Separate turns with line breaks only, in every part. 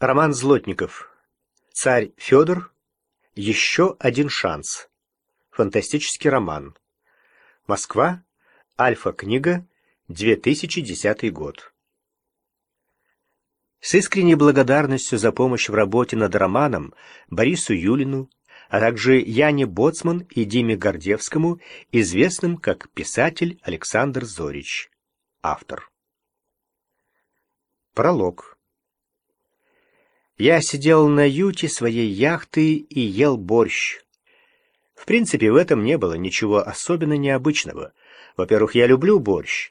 Роман Злотников. Царь Федор. Еще один шанс. Фантастический роман. Москва. Альфа-книга. 2010 год. С искренней благодарностью за помощь в работе над романом Борису Юлину, а также Яне Боцман и Диме Гордевскому, известным как писатель Александр Зорич. Автор. Пролог. Я сидел на юте своей яхты и ел борщ. В принципе, в этом не было ничего особенно необычного. Во-первых, я люблю борщ.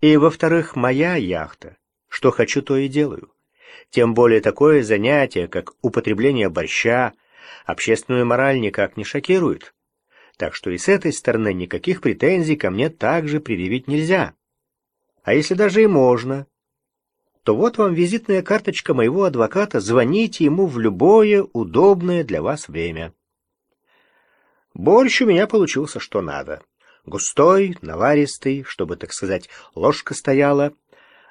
И, во-вторых, моя яхта. Что хочу, то и делаю. Тем более такое занятие, как употребление борща, общественную мораль никак не шокирует. Так что и с этой стороны никаких претензий ко мне также предъявить нельзя. А если даже и можно, то вот вам визитная карточка моего адвоката, звоните ему в любое удобное для вас время. Борщ у меня получился что надо. Густой, наваристый, чтобы, так сказать, ложка стояла.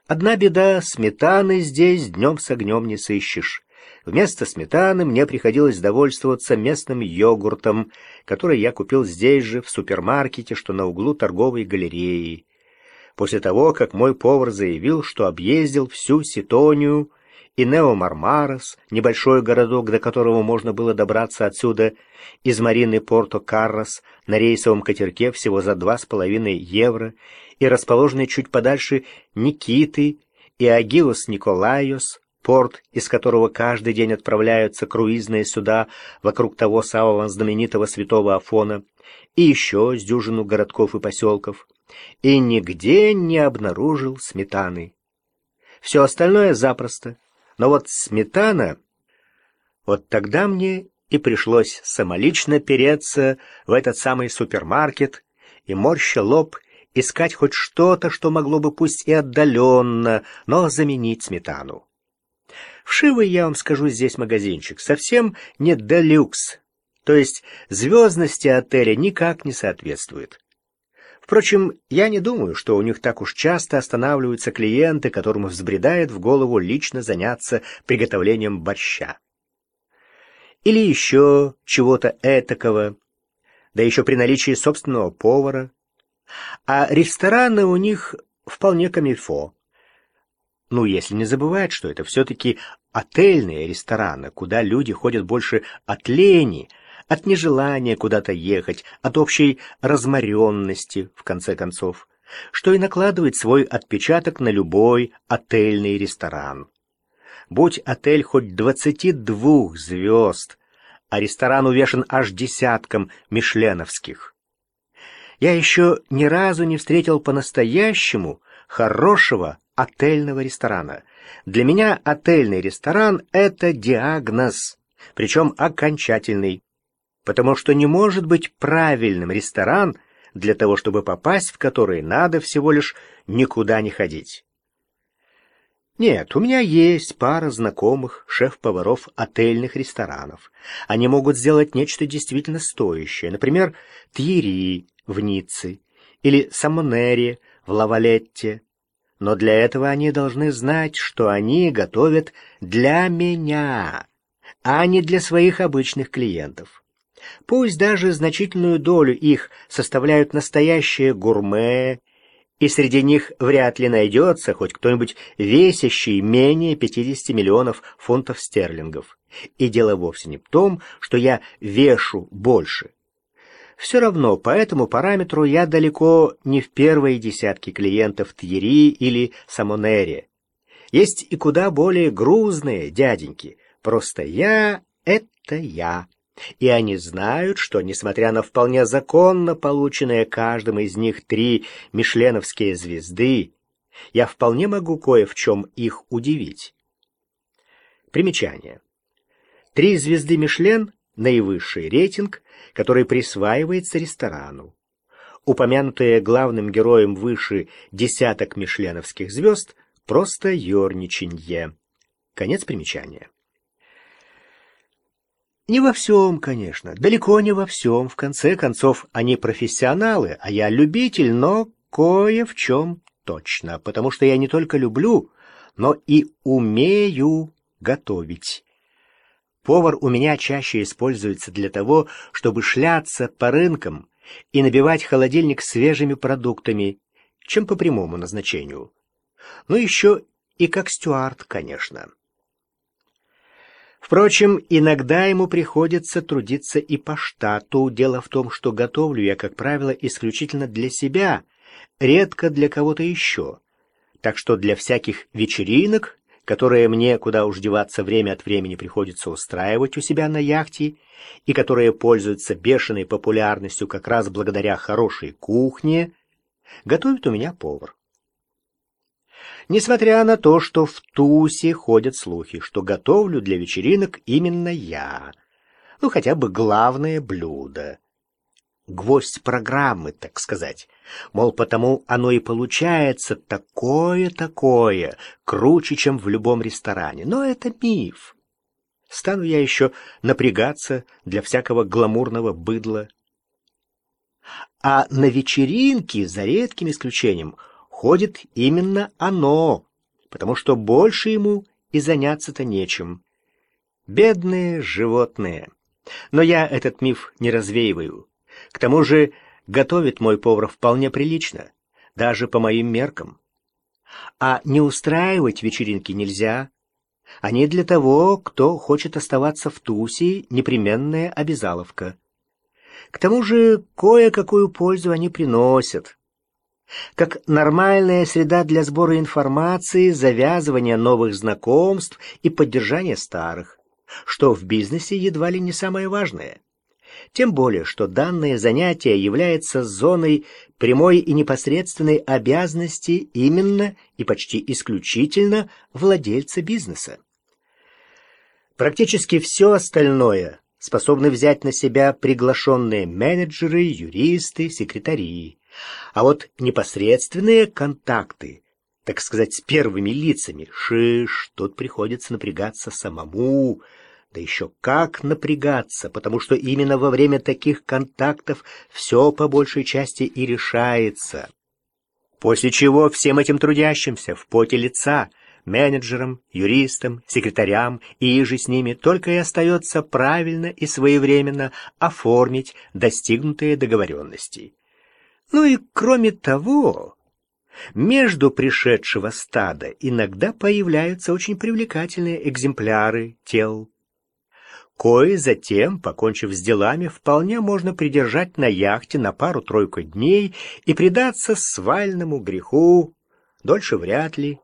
Одна беда — сметаны здесь днем с огнем не сыщешь. Вместо сметаны мне приходилось довольствоваться местным йогуртом, который я купил здесь же, в супермаркете, что на углу торговой галереи после того, как мой повар заявил, что объездил всю Ситонию и Неомармарос, небольшой городок, до которого можно было добраться отсюда, из Марины Порто-Каррос на рейсовом катерке всего за два с половиной евро, и расположенный чуть подальше Никиты и Агиос Николайос, порт, из которого каждый день отправляются круизные суда вокруг того самого знаменитого святого Афона, и еще с дюжину городков и поселков и нигде не обнаружил сметаны. Все остальное запросто, но вот сметана... Вот тогда мне и пришлось самолично переться в этот самый супермаркет и, морща лоб, искать хоть что-то, что могло бы пусть и отдаленно, но заменить сметану. Вшивый, я вам скажу, здесь магазинчик, совсем не делюкс, то есть звездности отеля никак не соответствует. Впрочем, я не думаю, что у них так уж часто останавливаются клиенты, которым взбредает в голову лично заняться приготовлением борща. Или еще чего-то этакого, да еще при наличии собственного повара. А рестораны у них вполне камильфо. Ну, если не забывать, что это все-таки отельные рестораны, куда люди ходят больше от лени, от нежелания куда-то ехать, от общей разморенности, в конце концов, что и накладывает свой отпечаток на любой отельный ресторан. Будь отель хоть двадцати двух звезд, а ресторан увешан аж десятком мишленовских. Я еще ни разу не встретил по-настоящему хорошего отельного ресторана. Для меня отельный ресторан — это диагноз, причем окончательный потому что не может быть правильным ресторан, для того, чтобы попасть в который надо всего лишь никуда не ходить. Нет, у меня есть пара знакомых шеф-поваров отельных ресторанов. Они могут сделать нечто действительно стоящее, например, Тьери в Ницце или Самонери в Лавалетте. Но для этого они должны знать, что они готовят для меня, а не для своих обычных клиентов. Пусть даже значительную долю их составляют настоящие гурме, и среди них вряд ли найдется хоть кто-нибудь весящий менее 50 миллионов фунтов стерлингов. И дело вовсе не в том, что я вешу больше. Все равно по этому параметру я далеко не в первой десятке клиентов Тьери или Самонере. Есть и куда более грузные дяденьки. Просто я — это я. И они знают, что, несмотря на вполне законно полученные каждым из них три мишленовские звезды, я вполне могу кое в чем их удивить. Примечание. Три звезды Мишлен — наивысший рейтинг, который присваивается ресторану. Упомянутые главным героем выше десяток мишленовских звезд — просто ерничанье. Конец примечания. Не во всем, конечно, далеко не во всем. В конце концов, они профессионалы, а я любитель, но кое в чем точно, потому что я не только люблю, но и умею готовить. Повар у меня чаще используется для того, чтобы шляться по рынкам и набивать холодильник свежими продуктами, чем по прямому назначению. Ну, еще и как стюард, конечно. Впрочем, иногда ему приходится трудиться и по штату. Дело в том, что готовлю я, как правило, исключительно для себя, редко для кого-то еще. Так что для всяких вечеринок, которые мне, куда уж деваться, время от времени приходится устраивать у себя на яхте, и которые пользуются бешеной популярностью как раз благодаря хорошей кухне, готовит у меня повар. Несмотря на то, что в Тусе ходят слухи, что готовлю для вечеринок именно я. Ну, хотя бы главное блюдо. Гвоздь программы, так сказать. Мол, потому оно и получается такое-такое, круче, чем в любом ресторане. Но это миф. Стану я еще напрягаться для всякого гламурного быдла. А на вечеринки, за редким исключением, ходит именно оно, потому что больше ему и заняться-то нечем. Бедные животные. Но я этот миф не развеиваю. К тому же готовит мой повар вполне прилично, даже по моим меркам. А не устраивать вечеринки нельзя. Они для того, кто хочет оставаться в Тусе, непременная обязаловка. К тому же кое-какую пользу они приносят как нормальная среда для сбора информации, завязывания новых знакомств и поддержания старых, что в бизнесе едва ли не самое важное. Тем более, что данное занятие является зоной прямой и непосредственной обязанности именно и почти исключительно владельца бизнеса. Практически все остальное способны взять на себя приглашенные менеджеры, юристы, секретари. А вот непосредственные контакты, так сказать, с первыми лицами, шиш, тут приходится напрягаться самому, да еще как напрягаться, потому что именно во время таких контактов все по большей части и решается. После чего всем этим трудящимся в поте лица, менеджерам, юристам, секретарям и же с ними только и остается правильно и своевременно оформить достигнутые договоренности. Ну и кроме того, между пришедшего стада иногда появляются очень привлекательные экземпляры тел. Кои затем, покончив с делами, вполне можно придержать на яхте на пару-тройку дней и предаться свальному греху. Дольше вряд ли.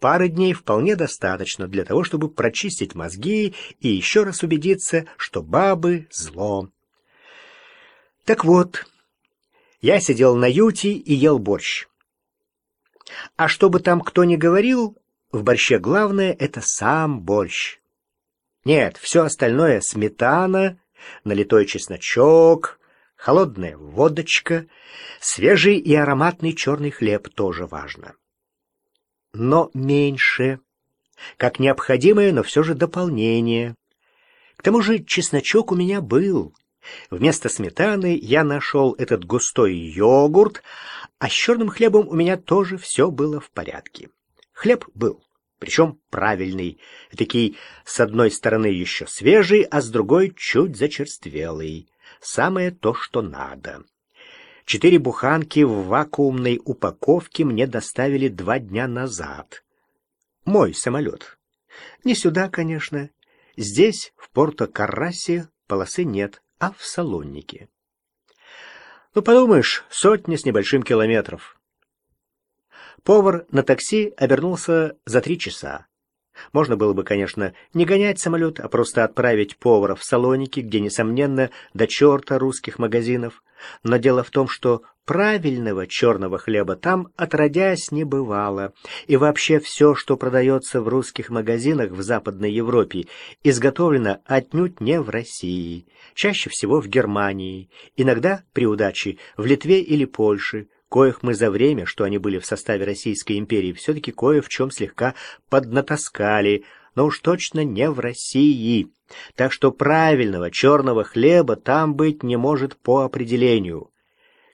Пары дней вполне достаточно для того, чтобы прочистить мозги и еще раз убедиться, что бабы — зло. Так вот, я сидел на юте и ел борщ. А чтобы там кто ни говорил, в борще главное — это сам борщ. Нет, все остальное — сметана, налитой чесночок, холодная водочка, свежий и ароматный черный хлеб тоже важно. Но меньше, как необходимое, но все же дополнение. К тому же чесночок у меня был — Вместо сметаны я нашел этот густой йогурт, а с черным хлебом у меня тоже все было в порядке. Хлеб был, причем правильный, такий с одной стороны еще свежий, а с другой чуть зачерствелый. Самое то, что надо. Четыре буханки в вакуумной упаковке мне доставили два дня назад. Мой самолет. Не сюда, конечно. Здесь, в Порто-Каррасе, полосы нет а в Салоннике. Ну, подумаешь, сотни с небольшим километров. Повар на такси обернулся за три часа. Можно было бы, конечно, не гонять самолет, а просто отправить повара в Салоники, где, несомненно, до черта русских магазинов. Но дело в том, что правильного черного хлеба там отродясь не бывало. И вообще все, что продается в русских магазинах в Западной Европе, изготовлено отнюдь не в России, чаще всего в Германии, иногда, при удаче, в Литве или Польше, коих мы за время, что они были в составе Российской империи, все-таки кое в чем слегка поднатаскали, но уж точно не в России. Так что правильного черного хлеба там быть не может по определению.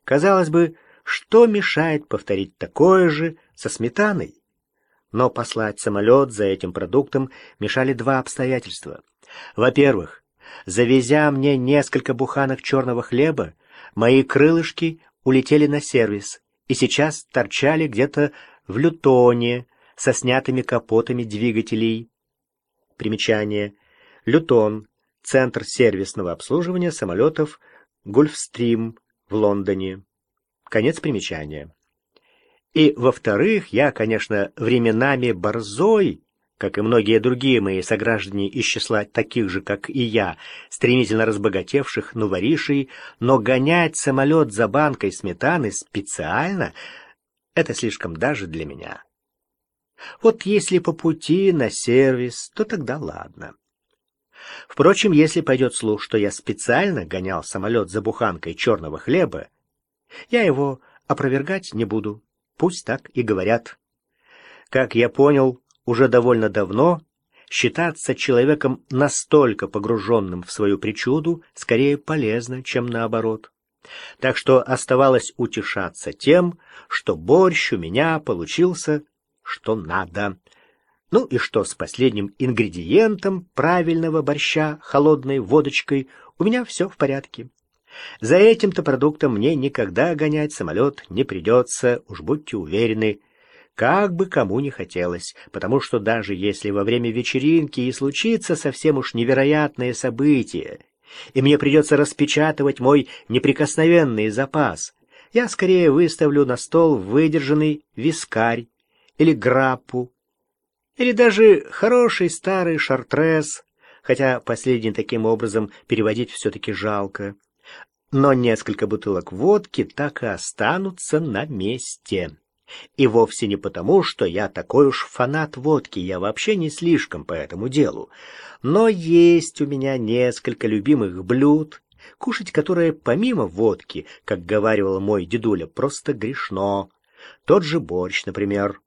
Казалось бы, что мешает повторить такое же со сметаной? Но послать самолет за этим продуктом мешали два обстоятельства. Во-первых, завезя мне несколько буханок черного хлеба, мои крылышки улетели на сервис и сейчас торчали где-то в Лютоне со снятыми капотами двигателей. Примечание. Лютон — центр сервисного обслуживания самолетов Гольфстрим в Лондоне. Конец примечания. И, во-вторых, я, конечно, временами борзой, как и многие другие мои сограждане из числа таких же, как и я, стремительно разбогатевших новоришей, но гонять самолет за банкой сметаны специально — это слишком даже для меня. Вот если по пути на сервис, то тогда ладно. Впрочем, если пойдет слух, что я специально гонял самолет за буханкой черного хлеба, я его опровергать не буду. Пусть так и говорят. Как я понял, уже довольно давно считаться человеком настолько погруженным в свою причуду скорее полезно, чем наоборот. Так что оставалось утешаться тем, что борщ у меня получился что надо. Ну и что с последним ингредиентом правильного борща, холодной водочкой, у меня все в порядке. За этим-то продуктом мне никогда гонять самолет не придется, уж будьте уверены. Как бы кому не хотелось, потому что даже если во время вечеринки и случится совсем уж невероятное событие, и мне придется распечатывать мой неприкосновенный запас, я скорее выставлю на стол выдержанный вискарь или граппу, или даже хороший старый шартрез, хотя последний таким образом переводить все-таки жалко но несколько бутылок водки так и останутся на месте. И вовсе не потому, что я такой уж фанат водки, я вообще не слишком по этому делу. Но есть у меня несколько любимых блюд, кушать которые помимо водки, как говаривал мой дедуля, просто грешно. Тот же борщ, например.